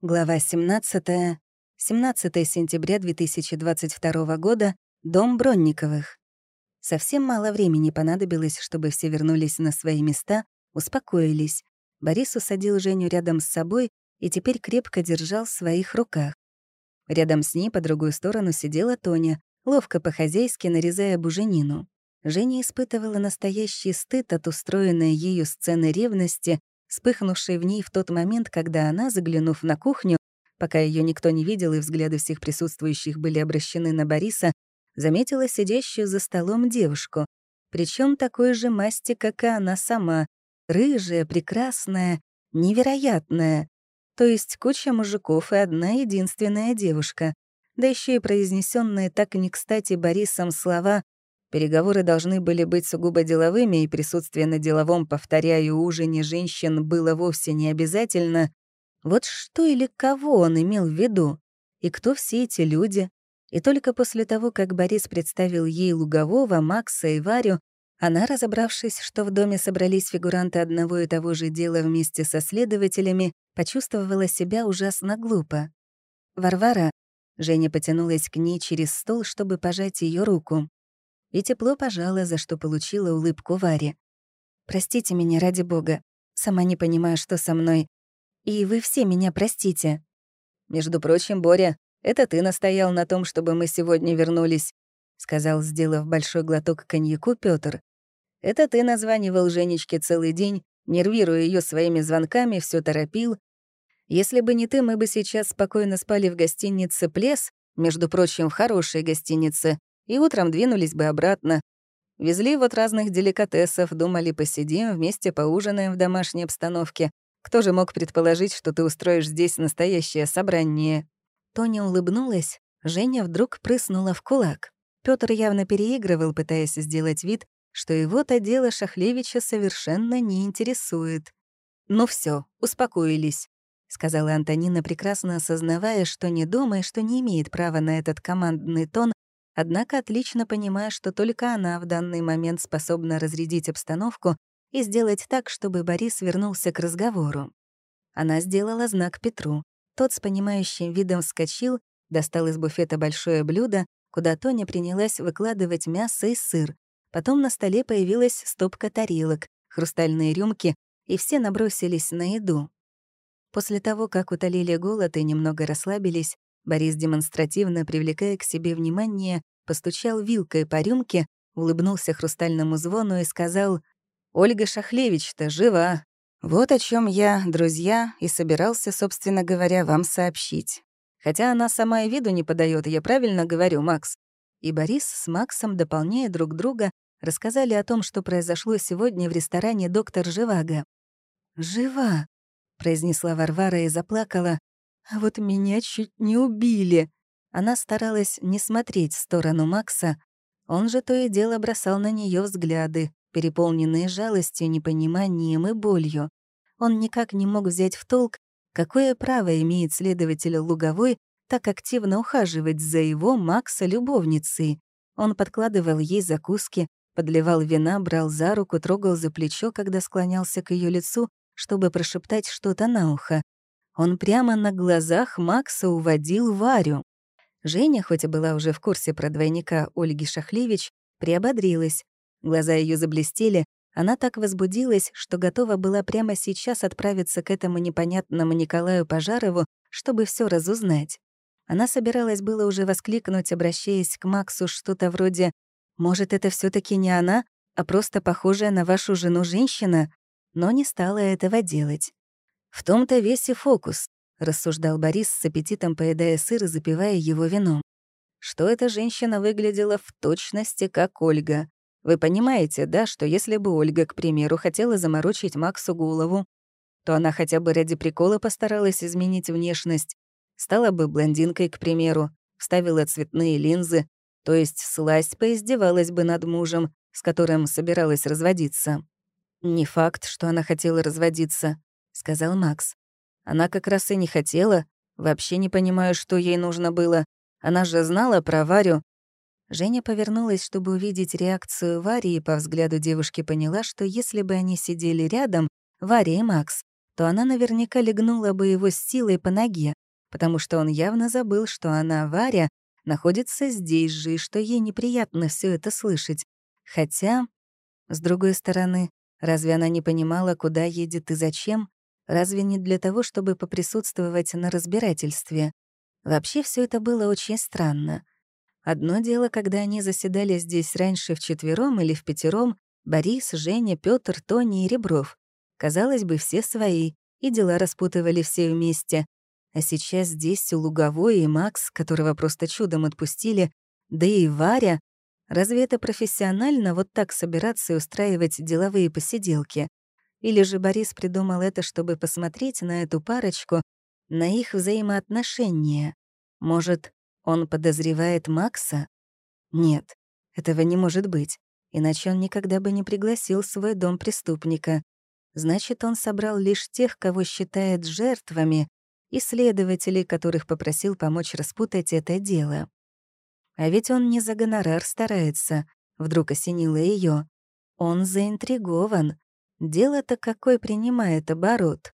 Глава 17. 17 сентября 2022 года. Дом Бронниковых. Совсем мало времени понадобилось, чтобы все вернулись на свои места, успокоились. Борис усадил Женю рядом с собой и теперь крепко держал в своих руках. Рядом с ней по другую сторону сидела Тоня, ловко по-хозяйски нарезая буженину. Женя испытывала настоящий стыд от устроенной ею сцены ревности вспыхнувшей в ней в тот момент, когда она, заглянув на кухню, пока ее никто не видел и взгляды всех присутствующих были обращены на Бориса, заметила сидящую за столом девушку, причем такой же масти, как и она сама, рыжая, прекрасная, невероятная, то есть куча мужиков и одна единственная девушка, да еще и произнесенные так не кстати Борисом слова Переговоры должны были быть сугубо деловыми, и присутствие на деловом, повторяю, ужине женщин было вовсе не обязательно. Вот что или кого он имел в виду? И кто все эти люди? И только после того, как Борис представил ей Лугового, Макса и Варю, она, разобравшись, что в доме собрались фигуранты одного и того же дела вместе со следователями, почувствовала себя ужасно глупо. «Варвара», — Женя потянулась к ней через стол, чтобы пожать ее руку и тепло пожала, за что получила улыбку Варе. «Простите меня, ради бога. Сама не понимаю, что со мной. И вы все меня простите». «Между прочим, Боря, это ты настоял на том, чтобы мы сегодня вернулись», — сказал, сделав большой глоток коньяку Пётр. «Это ты названивал Женечке целый день, нервируя ее своими звонками, все торопил. Если бы не ты, мы бы сейчас спокойно спали в гостинице «Плес», между прочим, в хорошей гостинице, и утром двинулись бы обратно. Везли вот разных деликатесов, думали, посидим, вместе поужинаем в домашней обстановке. Кто же мог предположить, что ты устроишь здесь настоящее собрание?» Тоня улыбнулась, Женя вдруг прыснула в кулак. Пётр явно переигрывал, пытаясь сделать вид, что его-то дело Шахлевича совершенно не интересует. «Ну все, успокоились», — сказала Антонина, прекрасно осознавая, что не дома и что не имеет права на этот командный тон, однако отлично понимая, что только она в данный момент способна разрядить обстановку и сделать так, чтобы Борис вернулся к разговору. Она сделала знак Петру. Тот с понимающим видом вскочил, достал из буфета большое блюдо, куда Тоня принялась выкладывать мясо и сыр. Потом на столе появилась стопка тарелок, хрустальные рюмки, и все набросились на еду. После того, как утолили голод и немного расслабились, Борис, демонстративно привлекая к себе внимание, постучал вилкой по рюмке, улыбнулся хрустальному звону и сказал «Ольга Шахлевич-то жива. Вот о чем я, друзья, и собирался, собственно говоря, вам сообщить. Хотя она сама и виду не подает, я правильно говорю, Макс?» И Борис с Максом, дополняя друг друга, рассказали о том, что произошло сегодня в ресторане «Доктор Живаго». «Жива», — произнесла Варвара и заплакала, а вот меня чуть не убили. Она старалась не смотреть в сторону Макса, он же то и дело бросал на нее взгляды, переполненные жалостью, непониманием и болью. Он никак не мог взять в толк, какое право имеет следователь Луговой так активно ухаживать за его, Макса, любовницей. Он подкладывал ей закуски, подливал вина, брал за руку, трогал за плечо, когда склонялся к ее лицу, чтобы прошептать что-то на ухо. Он прямо на глазах Макса уводил Варю. Женя, хоть и была уже в курсе про двойника Ольги Шахлевич, приободрилась. Глаза ее заблестели, она так возбудилась, что готова была прямо сейчас отправиться к этому непонятному Николаю Пожарову, чтобы все разузнать. Она собиралась было уже воскликнуть, обращаясь к Максу, что-то вроде «Может, это все таки не она, а просто похожая на вашу жену женщина?» но не стала этого делать. «В том-то весь и фокус», — рассуждал Борис с аппетитом, поедая сыр и запивая его вином. «Что эта женщина выглядела в точности как Ольга. Вы понимаете, да, что если бы Ольга, к примеру, хотела заморочить Максу голову, то она хотя бы ради прикола постаралась изменить внешность, стала бы блондинкой, к примеру, вставила цветные линзы, то есть сласть поиздевалась бы над мужем, с которым собиралась разводиться. Не факт, что она хотела разводиться сказал Макс. Она как раз и не хотела. Вообще не понимаю, что ей нужно было. Она же знала про Варю. Женя повернулась, чтобы увидеть реакцию Вари, и по взгляду девушки поняла, что если бы они сидели рядом, Варя и Макс, то она наверняка легнула бы его с силой по ноге, потому что он явно забыл, что она, Варя, находится здесь же, и что ей неприятно все это слышать. Хотя, с другой стороны, разве она не понимала, куда едет и зачем? Разве не для того, чтобы поприсутствовать на разбирательстве? Вообще все это было очень странно. Одно дело, когда они заседали здесь раньше вчетвером или в пятером, Борис, Женя, Пётр, Тони и Ребров. Казалось бы, все свои, и дела распутывали все вместе. А сейчас здесь у Луговой и Макс, которого просто чудом отпустили, да и Варя. Разве это профессионально вот так собираться и устраивать деловые посиделки? Или же Борис придумал это, чтобы посмотреть на эту парочку, на их взаимоотношения? Может, он подозревает Макса? Нет, этого не может быть, иначе он никогда бы не пригласил в свой дом преступника. Значит, он собрал лишь тех, кого считает жертвами, исследователей, которых попросил помочь распутать это дело. А ведь он не за гонорар старается, вдруг осенило ее. Он заинтригован, Дело-то какой принимает оборот.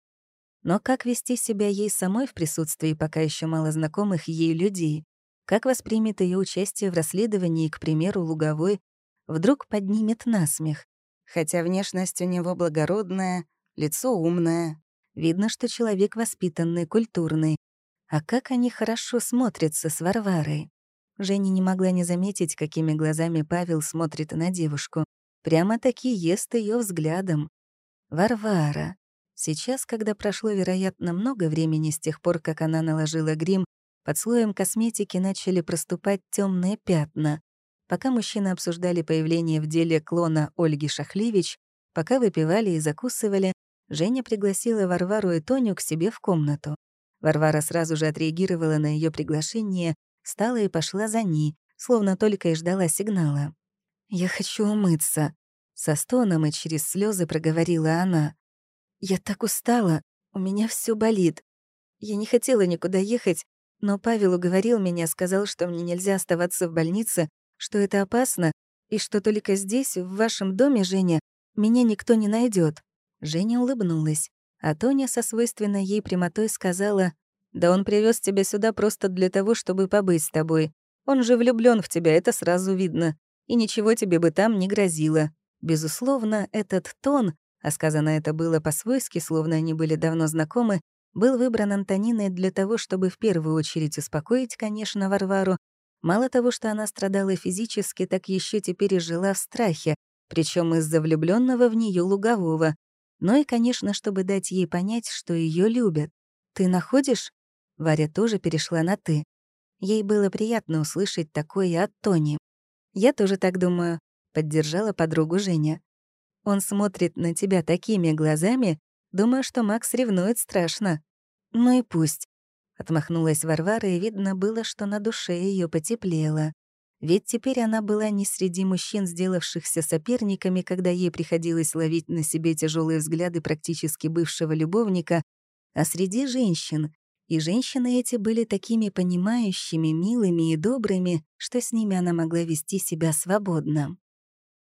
Но как вести себя ей самой в присутствии пока еще мало знакомых ей людей? Как воспримет ее участие в расследовании, к примеру, Луговой, вдруг поднимет насмех? Хотя внешность у него благородная, лицо умное. Видно, что человек воспитанный, культурный. А как они хорошо смотрятся с Варварой. Женя не могла не заметить, какими глазами Павел смотрит на девушку. Прямо-таки ест ее взглядом. Варвара. Сейчас, когда прошло, вероятно, много времени с тех пор, как она наложила грим, под слоем косметики начали проступать темные пятна. Пока мужчины обсуждали появление в деле клона Ольги Шахлевич, пока выпивали и закусывали, Женя пригласила Варвару и Тоню к себе в комнату. Варвара сразу же отреагировала на ее приглашение, встала и пошла за ней, словно только и ждала сигнала. «Я хочу умыться», — со стоном и через слезы проговорила она. «Я так устала, у меня все болит. Я не хотела никуда ехать, но Павел уговорил меня, сказал, что мне нельзя оставаться в больнице, что это опасно, и что только здесь, в вашем доме, Женя, меня никто не найдет. Женя улыбнулась, а Тоня со свойственной ей прямотой сказала, «Да он привез тебя сюда просто для того, чтобы побыть с тобой. Он же влюблен в тебя, это сразу видно и ничего тебе бы там не грозило. Безусловно, этот тон, а сказано это было по-свойски, словно они были давно знакомы, был выбран Антониной для того, чтобы в первую очередь успокоить, конечно, Варвару. Мало того, что она страдала физически, так еще теперь и жила в страхе, причем из-за влюбленного в нее лугового. Но и, конечно, чтобы дать ей понять, что ее любят. «Ты находишь?» Варя тоже перешла на «ты». Ей было приятно услышать такое от Тони. «Я тоже так думаю», — поддержала подругу Женя. «Он смотрит на тебя такими глазами, думаю, что Макс ревнует страшно». «Ну и пусть», — отмахнулась Варвара, и видно было, что на душе ее потеплело. Ведь теперь она была не среди мужчин, сделавшихся соперниками, когда ей приходилось ловить на себе тяжелые взгляды практически бывшего любовника, а среди женщин, и женщины эти были такими понимающими, милыми и добрыми, что с ними она могла вести себя свободно.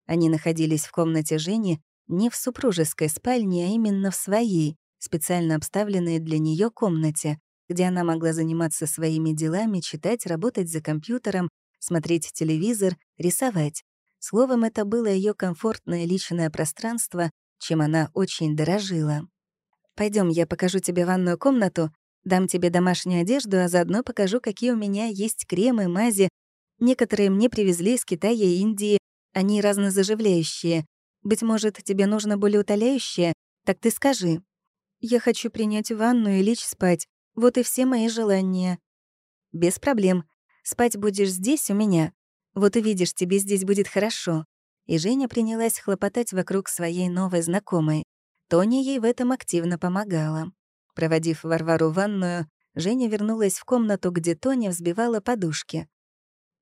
Они находились в комнате Жени не в супружеской спальне, а именно в своей, специально обставленной для нее комнате, где она могла заниматься своими делами, читать, работать за компьютером, смотреть телевизор, рисовать. Словом, это было ее комфортное личное пространство, чем она очень дорожила. Пойдем, я покажу тебе ванную комнату, Дам тебе домашнюю одежду, а заодно покажу, какие у меня есть кремы, мази. Некоторые мне привезли из Китая и Индии. Они разнозаживляющие. Быть может, тебе нужно более утоляющее? Так ты скажи. Я хочу принять ванну и лечь спать. Вот и все мои желания. Без проблем. Спать будешь здесь у меня. Вот увидишь, тебе здесь будет хорошо. И Женя принялась хлопотать вокруг своей новой знакомой. Тоня ей в этом активно помогала. Проводив Варвару в ванную, Женя вернулась в комнату, где Тоня взбивала подушки.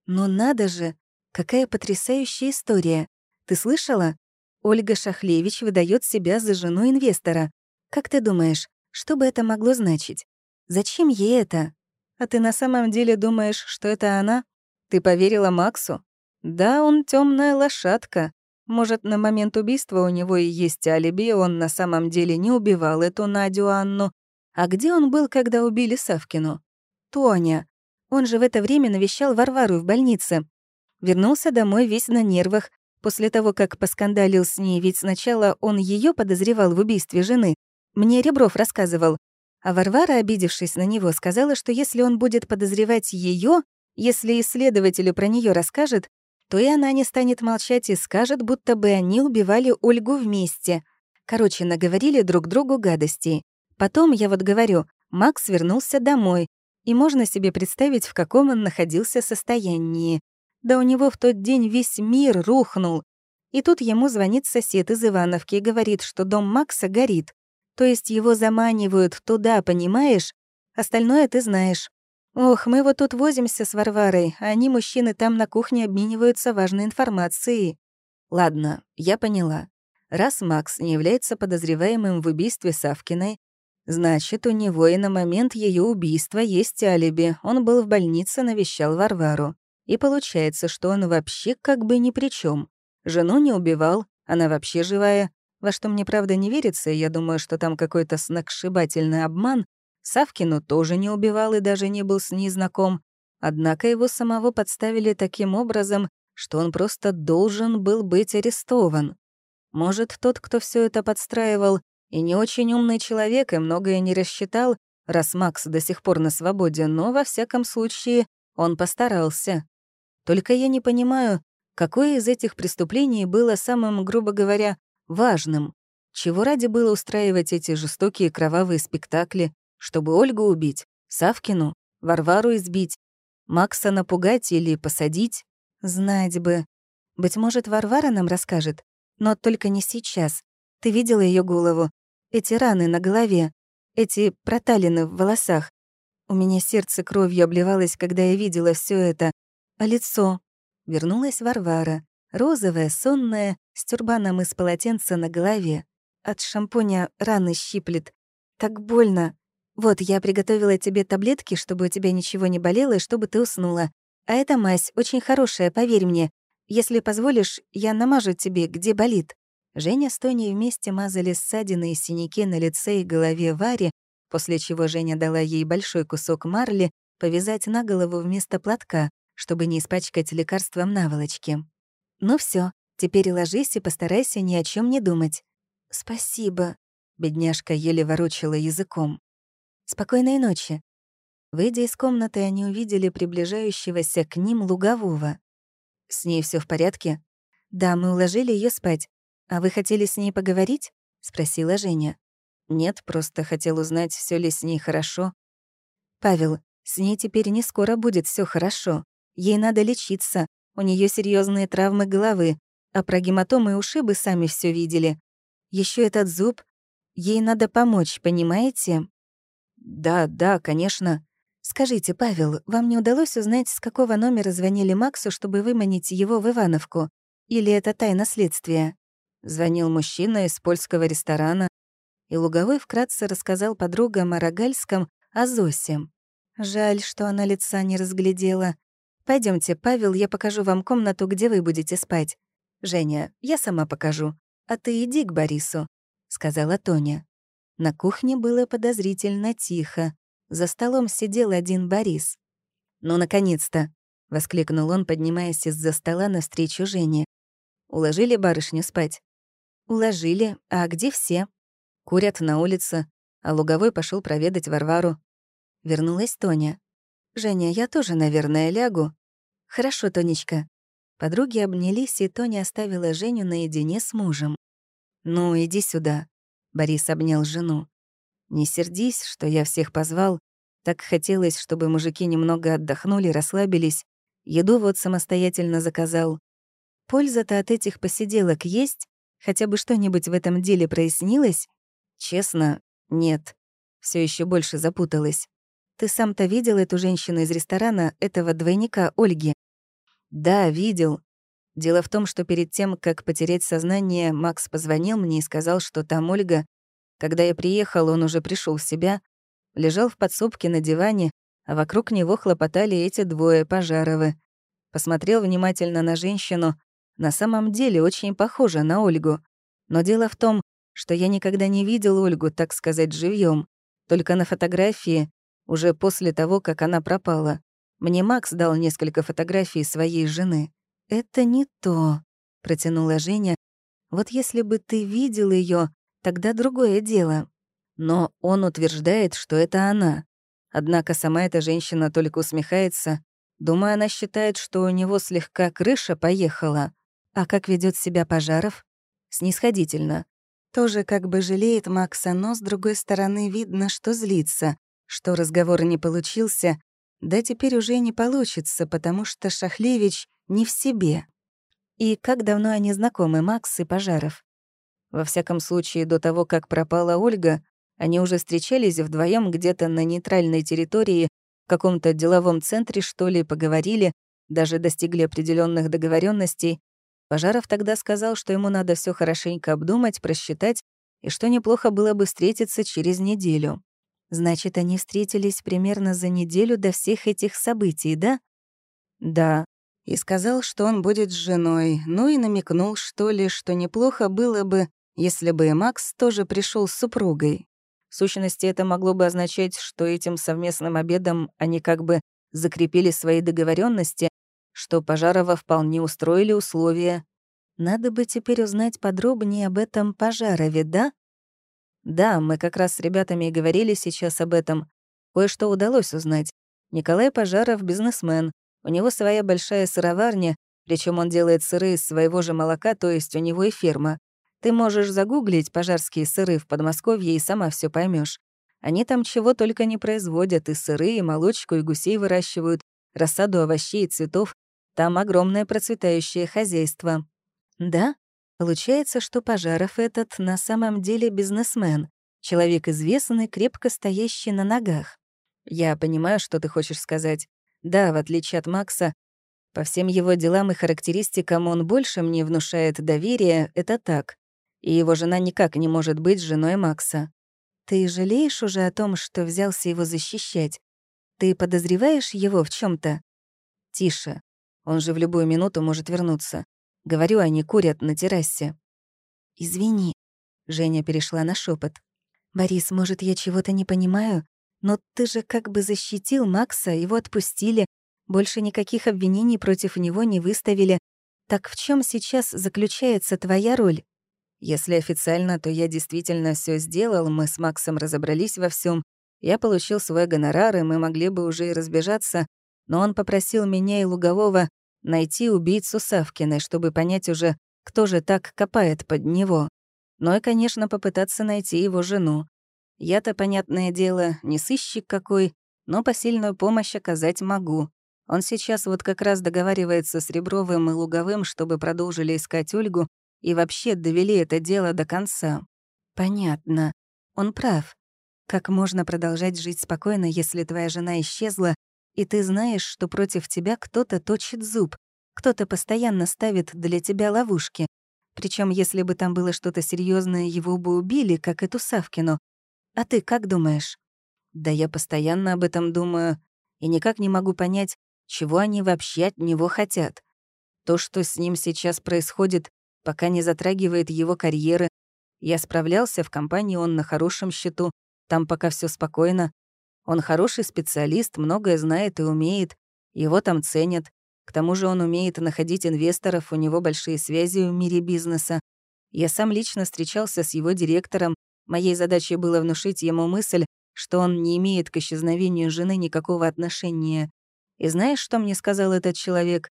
«Но надо же! Какая потрясающая история! Ты слышала? Ольга Шахлевич выдает себя за жену инвестора. Как ты думаешь, что бы это могло значить? Зачем ей это? А ты на самом деле думаешь, что это она? Ты поверила Максу? Да, он темная лошадка. Может, на момент убийства у него и есть алиби, он на самом деле не убивал эту Надю Анну. А где он был, когда убили Савкину? Тоня. Он же в это время навещал Варвару в больнице. Вернулся домой весь на нервах, после того, как поскандалил с ней, ведь сначала он ее подозревал в убийстве жены. Мне Ребров рассказывал. А Варвара, обидевшись на него, сказала, что если он будет подозревать ее, если исследователю про нее расскажет, то и она не станет молчать и скажет, будто бы они убивали Ольгу вместе. Короче, наговорили друг другу гадостей. Потом, я вот говорю, Макс вернулся домой, и можно себе представить, в каком он находился состоянии. Да у него в тот день весь мир рухнул. И тут ему звонит сосед из Ивановки и говорит, что дом Макса горит. То есть его заманивают туда, понимаешь? Остальное ты знаешь. Ох, мы вот тут возимся с Варварой, а они, мужчины, там на кухне обмениваются важной информацией. Ладно, я поняла. Раз Макс не является подозреваемым в убийстве Савкиной, значит, у него и на момент ее убийства есть алиби. Он был в больнице, навещал Варвару. И получается, что он вообще как бы ни при чем. Жену не убивал, она вообще живая. Во что мне правда не верится, я думаю, что там какой-то сногсшибательный обман, Савкину тоже не убивал и даже не был с ней знаком, однако его самого подставили таким образом, что он просто должен был быть арестован. Может, тот, кто все это подстраивал, и не очень умный человек, и многое не рассчитал, раз Макс до сих пор на свободе, но, во всяком случае, он постарался. Только я не понимаю, какое из этих преступлений было самым, грубо говоря, важным. Чего ради было устраивать эти жестокие кровавые спектакли, чтобы Ольгу убить, Савкину, Варвару избить, Макса напугать или посадить? Знать бы. Быть может, Варвара нам расскажет, но только не сейчас. Ты видела ее голову? Эти раны на голове, эти проталины в волосах. У меня сердце кровью обливалось, когда я видела все это. А лицо? Вернулась Варвара, розовая, сонная, с тюрбаном из полотенца на голове. От шампуня раны щиплет. Так больно. «Вот, я приготовила тебе таблетки, чтобы у тебя ничего не болело и чтобы ты уснула. А эта мазь очень хорошая, поверь мне. Если позволишь, я намажу тебе, где болит». Женя с Тоней вместе мазали ссадины и синяки на лице и голове Варе, после чего Женя дала ей большой кусок марли повязать на голову вместо платка, чтобы не испачкать лекарством наволочки. «Ну все, теперь ложись и постарайся ни о чем не думать». «Спасибо», — бедняжка еле ворочала языком. Спокойной ночи». Выйдя из комнаты, они увидели приближающегося к ним лугового. «С ней все в порядке?» «Да, мы уложили ее спать. А вы хотели с ней поговорить?» — спросила Женя. «Нет, просто хотел узнать, все ли с ней хорошо». «Павел, с ней теперь не скоро будет все хорошо. Ей надо лечиться, у нее серьезные травмы головы, а про гематомы и ушибы сами все видели. Еще этот зуб. Ей надо помочь, понимаете?» «Да, да, конечно». «Скажите, Павел, вам не удалось узнать, с какого номера звонили Максу, чтобы выманить его в Ивановку? Или это тайна следствия?» Звонил мужчина из польского ресторана, и Луговой вкратце рассказал подругам о Рогальском, о Зосе. Жаль, что она лица не разглядела. Пойдемте, Павел, я покажу вам комнату, где вы будете спать. Женя, я сама покажу. А ты иди к Борису», — сказала Тоня. На кухне было подозрительно тихо. За столом сидел один Борис. «Ну, наконец-то!» — воскликнул он, поднимаясь из-за стола навстречу Жене. «Уложили барышню спать?» «Уложили. А где все?» «Курят на улице, а Луговой пошел проведать Варвару». Вернулась Тоня. «Женя, я тоже, наверное, лягу». «Хорошо, Тонечка». Подруги обнялись, и Тоня оставила Женю наедине с мужем. «Ну, иди сюда», Борис обнял жену. «Не сердись, что я всех позвал. Так хотелось, чтобы мужики немного отдохнули, расслабились. Еду вот самостоятельно заказал. Польза-то от этих посиделок есть? Хотя бы что-нибудь в этом деле прояснилось? Честно, нет. Все еще больше запуталась. Ты сам-то видел эту женщину из ресторана, этого двойника Ольги? Да, видел. Дело в том, что перед тем, как потерять сознание, Макс позвонил мне и сказал, что там Ольга. Когда я приехал, он уже пришел в себя, лежал в подсобке на диване, а вокруг него хлопотали эти двое Пожаровы. Посмотрел внимательно на женщину, на самом деле очень похожа на Ольгу. Но дело в том, что я никогда не видел Ольгу, так сказать, живьем, только на фотографии, уже после того, как она пропала. Мне Макс дал несколько фотографий своей жены. «Это не то», — протянула Женя. «Вот если бы ты видел ее, тогда другое дело». Но он утверждает, что это она. Однако сама эта женщина только усмехается. Думаю, она считает, что у него слегка крыша поехала. А как ведет себя Пожаров? Снисходительно. Тоже как бы жалеет Макса, но с другой стороны видно, что злится, что разговор не получился, да теперь уже не получится, потому что Шахлевич не в себе. И как давно они знакомы, Макс и Пожаров? Во всяком случае, до того, как пропала Ольга, они уже встречались вдвоем где-то на нейтральной территории, в каком-то деловом центре, что ли, поговорили, даже достигли определенных договоренностей. Пожаров тогда сказал, что ему надо все хорошенько обдумать, просчитать, и что неплохо было бы встретиться через неделю. Значит, они встретились примерно за неделю до всех этих событий, да? Да. И сказал, что он будет с женой, ну и намекнул, что ли, что неплохо было бы, если бы и Макс тоже пришел с супругой. В сущности, это могло бы означать, что этим совместным обедом они как бы закрепили свои договоренности, что Пожарова вполне устроили условия. Надо бы теперь узнать подробнее об этом Пожарове, да? Да, мы как раз с ребятами и говорили сейчас об этом. Кое-что удалось узнать. Николай Пожаров — бизнесмен. У него своя большая сыроварня, причем он делает сыры из своего же молока, то есть у него и ферма. Ты можешь загуглить пожарские сыры в Подмосковье и сама все поймешь. Они там чего только не производят, и сыры, и молочку, и гусей выращивают, рассаду овощей и цветов. Там огромное процветающее хозяйство. Да, получается, что Пожаров этот на самом деле бизнесмен, человек известный, крепко стоящий на ногах. Я понимаю, что ты хочешь сказать. Да, в отличие от Макса, по всем его делам и характеристикам он больше мне внушает доверие, это так и его жена никак не может быть женой Макса. Ты жалеешь уже о том, что взялся его защищать? Ты подозреваешь его в чем то Тише. Он же в любую минуту может вернуться. Говорю, они курят на террасе. Извини. Женя перешла на шепот. Борис, может, я чего-то не понимаю? Но ты же как бы защитил Макса, его отпустили, больше никаких обвинений против него не выставили. Так в чем сейчас заключается твоя роль? Если официально, то я действительно все сделал, мы с Максом разобрались во всем. Я получил свой гонорар, и мы могли бы уже и разбежаться, но он попросил меня и Лугового найти убийцу Савкиной, чтобы понять уже, кто же так копает под него. Ну и, конечно, попытаться найти его жену. Я-то, понятное дело, не сыщик какой, но посильную помощь оказать могу. Он сейчас вот как раз договаривается с Ребровым и Луговым, чтобы продолжили искать Ольгу, и вообще довели это дело до конца. Понятно. Он прав. Как можно продолжать жить спокойно, если твоя жена исчезла, и ты знаешь, что против тебя кто-то точит зуб, кто-то постоянно ставит для тебя ловушки. Причем, если бы там было что-то серьезное, его бы убили, как эту Савкину. А ты как думаешь? Да я постоянно об этом думаю и никак не могу понять, чего они вообще от него хотят. То, что с ним сейчас происходит, пока не затрагивает его карьеры. Я справлялся, в компании он на хорошем счету, там пока все спокойно. Он хороший специалист, многое знает и умеет, его там ценят. К тому же он умеет находить инвесторов, у него большие связи в мире бизнеса. Я сам лично встречался с его директором. Моей задачей было внушить ему мысль, что он не имеет к исчезновению жены никакого отношения. И знаешь, что мне сказал этот человек?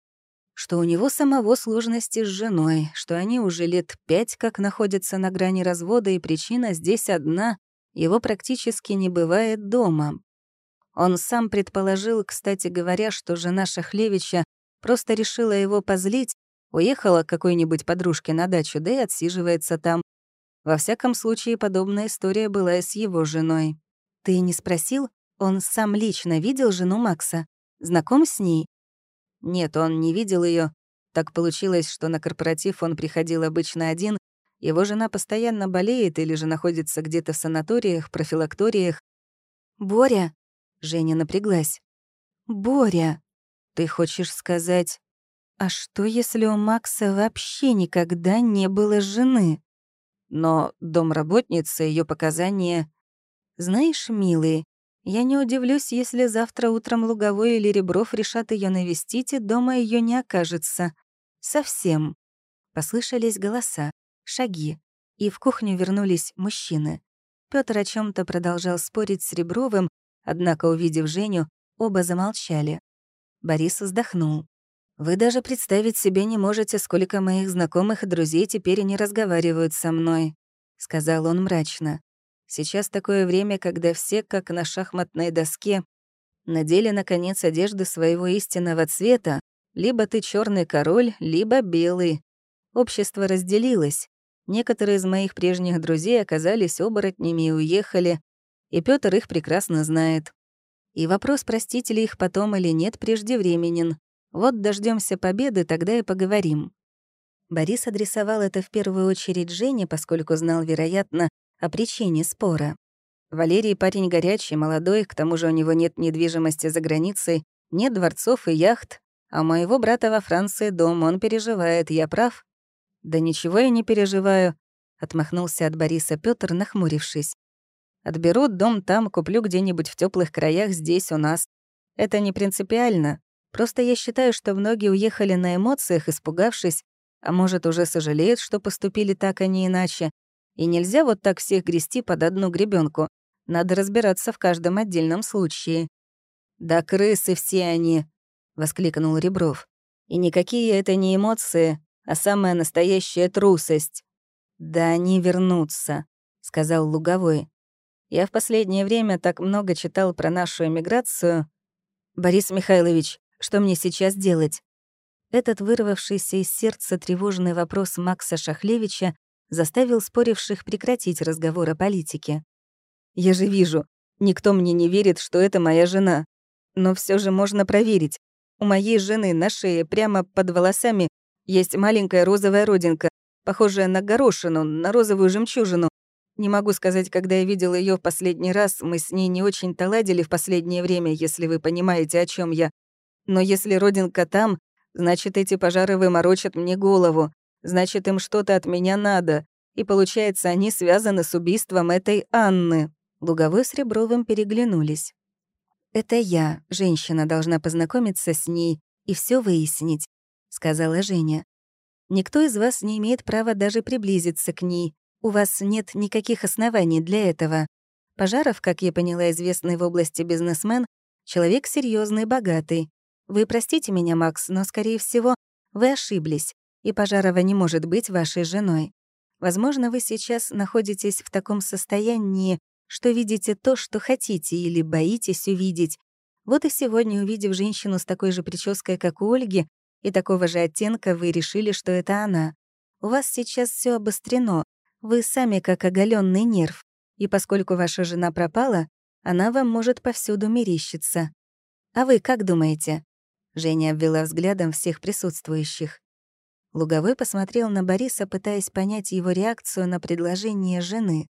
что у него самого сложности с женой, что они уже лет пять как находятся на грани развода, и причина здесь одна — его практически не бывает дома. Он сам предположил, кстати говоря, что жена Шахлевича просто решила его позлить, уехала к какой-нибудь подружке на дачу, да и отсиживается там. Во всяком случае, подобная история была и с его женой. «Ты не спросил? Он сам лично видел жену Макса? Знаком с ней?» Нет, он не видел ее. Так получилось, что на корпоратив он приходил обычно один. Его жена постоянно болеет или же находится где-то в санаториях, профилакториях. «Боря!» — Женя напряглась. «Боря!» «Ты хочешь сказать...» А что, если у Макса вообще никогда не было жены? Но домработница ее показания... Знаешь, милый, я не удивлюсь, если завтра утром Луговой или Ребров решат ее навестить, и дома ее не окажется. Совсем. Послышались голоса, шаги, и в кухню вернулись мужчины. Пётр о чем то продолжал спорить с Ребровым, однако, увидев Женю, оба замолчали. Борис вздохнул. «Вы даже представить себе не можете, сколько моих знакомых и друзей теперь не разговаривают со мной», — сказал он мрачно. «Сейчас такое время, когда все, как на шахматной доске, надели, наконец, одежды своего истинного цвета, либо ты черный король, либо белый. Общество разделилось, Некоторые из моих прежних друзей оказались оборотнями и уехали, и Пётр их прекрасно знает. И вопрос, простить ли их потом или нет, преждевременен. Вот дождемся победы, тогда и поговорим. Борис адресовал это в первую очередь Жене, поскольку знал, вероятно, о причине спора. Валерий парень горячий, молодой, к тому же у него нет недвижимости за границей, нет дворцов и яхт, а у моего брата во Франции дом, он переживает, я прав? «Да ничего я не переживаю», — отмахнулся от Бориса Пётр, нахмурившись. «Отберу дом там, куплю где-нибудь в теплых краях здесь у нас. Это не принципиально. Просто я считаю, что многие уехали на эмоциях, испугавшись, а может, уже сожалеют, что поступили так, а не иначе. И нельзя вот так всех грести под одну гребенку. Надо разбираться в каждом отдельном случае». «Да крысы все они!» — воскликнул Ребров. «И никакие это не эмоции, а самая настоящая трусость. «Да они вернутся», — сказал Луговой. «Я в последнее время так много читал про нашу эмиграцию. Борис Михайлович, что мне сейчас делать?» Этот вырвавшийся из сердца тревожный вопрос Макса Шахлевича заставил споривших прекратить разговор о политике. «Я же вижу, никто мне не верит, что это моя жена. Но все же можно проверить. У моей жены на шее прямо под волосами есть маленькая розовая родинка, похожая на горошину, на розовую жемчужину. Не могу сказать, когда я видел ее в последний раз, мы с ней не очень-то ладили в последнее время, если вы понимаете, о чем я. Но если родинка там, значит, эти пожары выморочат мне голову, значит, им что-то от меня надо. И получается, они связаны с убийством этой Анны. Луговой с Ребровым переглянулись. «Это я, женщина, должна познакомиться с ней и все выяснить сказала Женя. «Никто из вас не имеет права даже приблизиться к ней. У вас нет никаких оснований для этого. Пожаров, как я поняла, известный в области бизнесмен, человек серьезный, богатый. Вы простите меня, Макс, но, скорее всего, вы ошиблись, и Пожарова не может быть вашей женой. Возможно, вы сейчас находитесь в таком состоянии, что видите то, что хотите, или боитесь увидеть. Вот и сегодня, увидев женщину с такой же прической, как у Ольги, и такого же оттенка вы решили, что это она. У вас сейчас все обострено, вы сами как оголенный нерв, и поскольку ваша жена пропала, она вам может повсюду мерещиться. А вы как думаете?» Женя обвела взглядом всех присутствующих. Луговой посмотрел на Бориса, пытаясь понять его реакцию на предложение жены.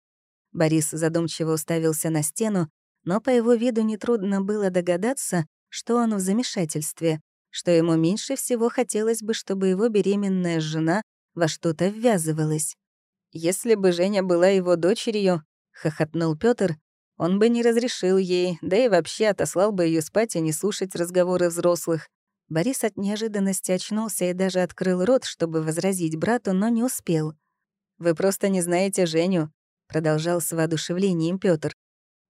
Борис задумчиво уставился на стену, но по его виду нетрудно было догадаться, что он в замешательстве что ему меньше всего хотелось бы, чтобы его беременная жена во что-то ввязывалась. «Если бы Женя была его дочерью», — хохотнул Пётр, он бы не разрешил ей, да и вообще отослал бы ее спать и не слушать разговоры взрослых. Борис от неожиданности очнулся и даже открыл рот, чтобы возразить брату, но не успел. «Вы просто не знаете Женю», — продолжал с воодушевлением Пётр.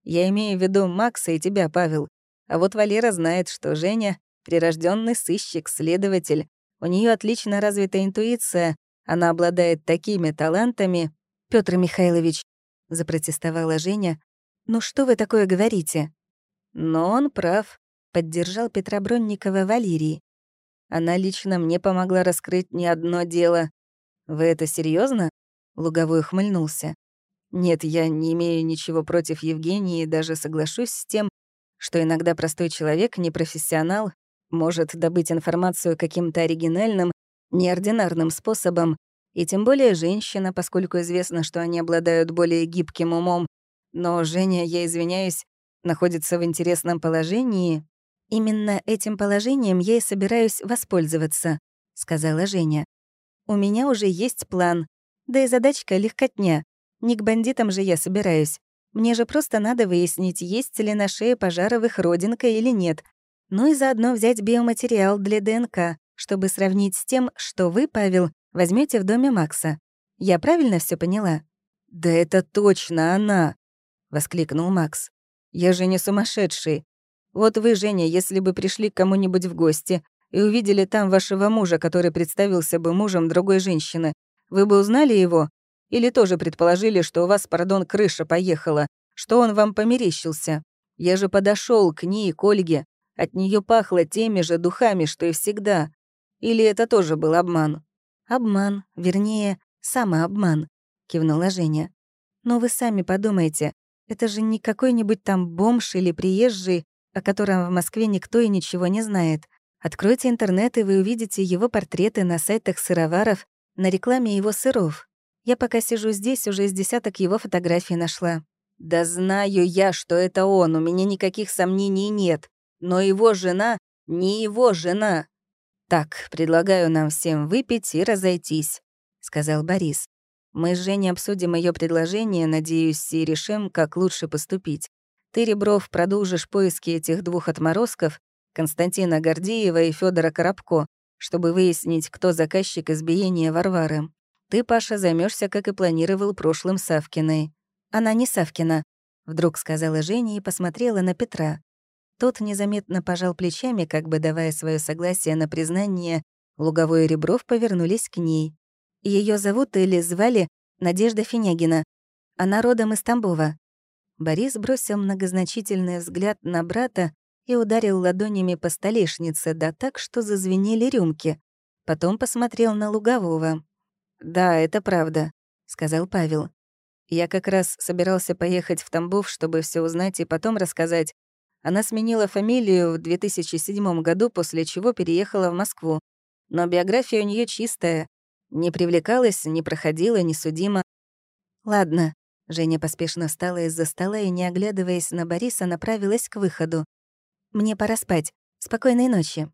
«Я имею в виду Макса и тебя, Павел. А вот Валера знает, что Женя прирожденный сыщик, следователь. У нее отлично развита интуиция, она обладает такими талантами. Петр Михайлович, запротестовала Женя, ну что вы такое говорите? Но он прав, поддержал Петра Бронникова Валерий. Она лично мне помогла раскрыть не одно дело. Вы это серьезно? Луговой ухмыльнулся. Нет, я не имею ничего против Евгении и даже соглашусь с тем, что иногда простой человек, непрофессионал, может добыть информацию каким-то оригинальным, неординарным способом, и тем более женщина, поскольку известно, что они обладают более гибким умом. Но Женя, я извиняюсь, находится в интересном положении. Именно этим положением я и собираюсь воспользоваться, сказала Женя. «У меня уже есть план. Да и задачка легкотня. Не к бандитам же я собираюсь. Мне же просто надо выяснить, есть ли на шее Пожаровых родинка или нет. Ну и заодно взять биоматериал для ДНК, чтобы сравнить с тем, что вы, Павел, возьмете в доме Макса. Я правильно все поняла?» «Да это точно она!» — воскликнул Макс. «Я же не сумасшедший. Вот вы, Женя, если бы пришли к кому-нибудь в гости и увидели там вашего мужа, который представился бы мужем другой женщины, вы бы узнали его? Или тоже предположили, что у вас, пардон, крыша поехала, что он вам померещился? Я же подошел к ней, к Ольге. От нее пахло теми же духами, что и всегда. Или это тоже был обман?» «Обман, вернее, самообман», — кивнула Женя. «Но вы сами подумайте, это же не какой-нибудь там бомж или приезжий, о котором в Москве никто и ничего не знает. Откройте интернет, и вы увидите его портреты на сайтах сыроваров, на рекламе его сыров. Я пока сижу здесь, уже из десяток его фотографий нашла. «Да знаю я, что это он, у меня никаких сомнений нет. Но его жена не его жена. Так, предлагаю нам всем выпить и разойтись», — сказал Борис. «Мы с Женей обсудим ее предложение, надеюсь, и решим, как лучше поступить. Ты, Ребров, продолжишь поиски этих двух отморозков, Константина Гордеева и Федора Коробко, чтобы выяснить, кто заказчик избиения Варвары. Ты, Паша, займешься, как и планировал, прошлым Савкиной. Она не Савкина, вдруг сказала Женя и посмотрела на Петра. Тот незаметно пожал плечами, как бы давая свое согласие на признание. Луговой и Ребров повернулись к ней. Ее зовут или звали Надежда Финягина. Она родом из Тамбова. Борис бросил многозначительный взгляд на брата и ударил ладонями по столешнице, да так, что зазвенели рюмки. Потом посмотрел на Лугового. «Да, это правда», — сказал Павел. «Я как раз собирался поехать в Тамбов, чтобы все узнать и потом рассказать. Она сменила фамилию в 2007 году, после чего переехала в Москву. Но биография у нее чистая. Не привлекалась, не проходила, не судима. «Ладно», Женя поспешно встала из-за стола и, не оглядываясь на Бориса, направилась к выходу. «Мне пора спать. Спокойной ночи».